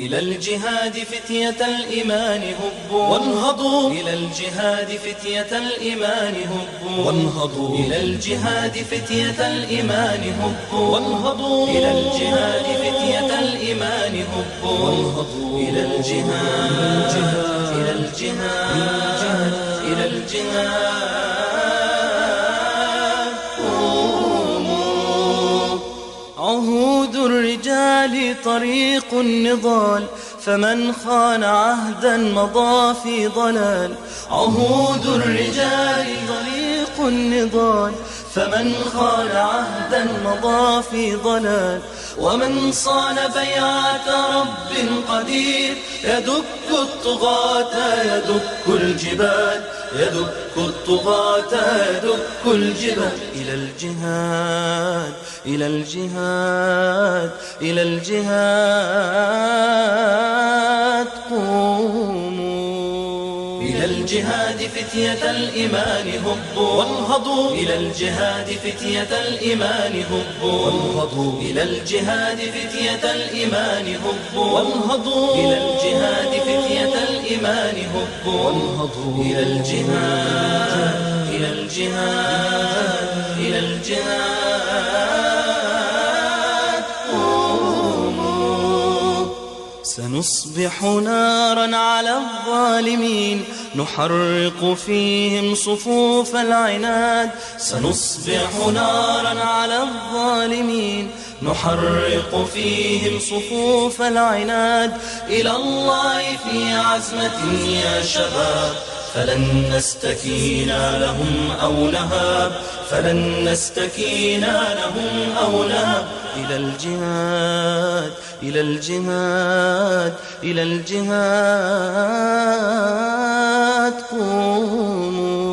إلى الجهاد فتية الإيمان هبوا وانهضوا. إلى الجهاد فتية الإيمان هبوا وانهضوا. إلى الجهاد فتية الإيمان هبوا وانهضوا. إلى الجهاد فتية الإيمان هبوا وانهضوا. إلى الجهاد. إلى الجهاد. إلى الجهاد. عهود الرجال طريق النضال فمن خان عهدا مضى في ضلال. عهود الرجال طريق النضال فمن خان عهدا مضى في ضلال. ومن صان بيعة رب قدير يدك الطغاة يدك الجبال. يدك الطغاة يدك الجبال. إلى الجهاد إلى الجهاد إلى الجهاد. الجهاد فتية الإيمان هبوا وانهضوا إلى الجهاد فتية الإيمان هبوا وانهضوا إلى الجهاد فتية الإيمان هبوا وانهضوا إلى الجهاد فتية الإيمان هبوا وانهضوا إلى الجهاد إلى الجهاد. سنصبح نارا على الظالمين. نحرق فيهم صفوف العناد. سنصبح نارا على الظالمين. نحرق فيهم صفوف العناد. إلى الله في عزمة يا شباب. فلن نستكين لهم أو نهاب فلن نستكين لهم أو نهاب إلى الجهاد إلى الجهاد إلى الجهاد قوموا.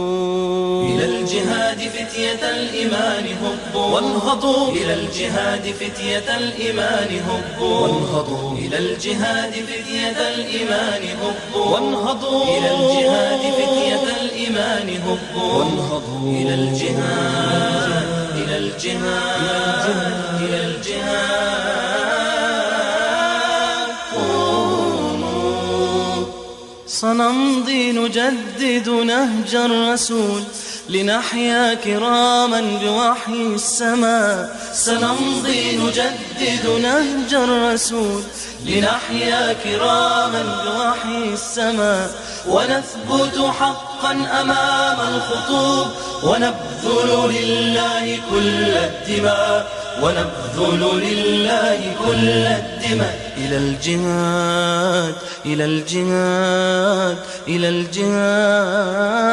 إلى الجهاد فتية الإيمان هبوا. وانهضوا. إلى الجهاد فتية الإيمان هبوا. وانهضوا. إلى الجهاد فتية الإيمان هبوا. وانهضوا. إلى الجهاد فتية الإيمان هبوا. وانهضوا. إلى الجهاد. إلى الجهاد إلى الجهاد. سنمضي نجدد نهج الرسول لنحيا كراما بوحي السماء. سنمضي نجدد نهج الرسول لنحيا كراما بوحي السماء. ونثبت حقا أمام الخطوب. ونبذل لله كل الدماء. ونبذل لله كل الدماء. إلى الجهاد إلى الجهاد إلى الجهاد.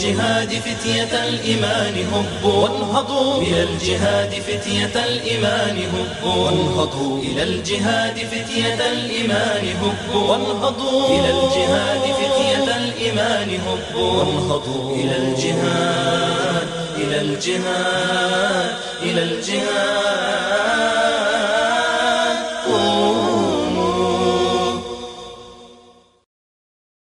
الجهاد فتية الإيمان هبوا وانهضوا. إلى الجهاد فتية الإيمان هبوا وانهضوا. إلى الجهاد فتية الإيمان هبوا وانهضوا. إلى الجهاد فتية الإيمان هبوا وانهضوا. إلى الجهاد. إلى الجهاد. إلى الجهاد.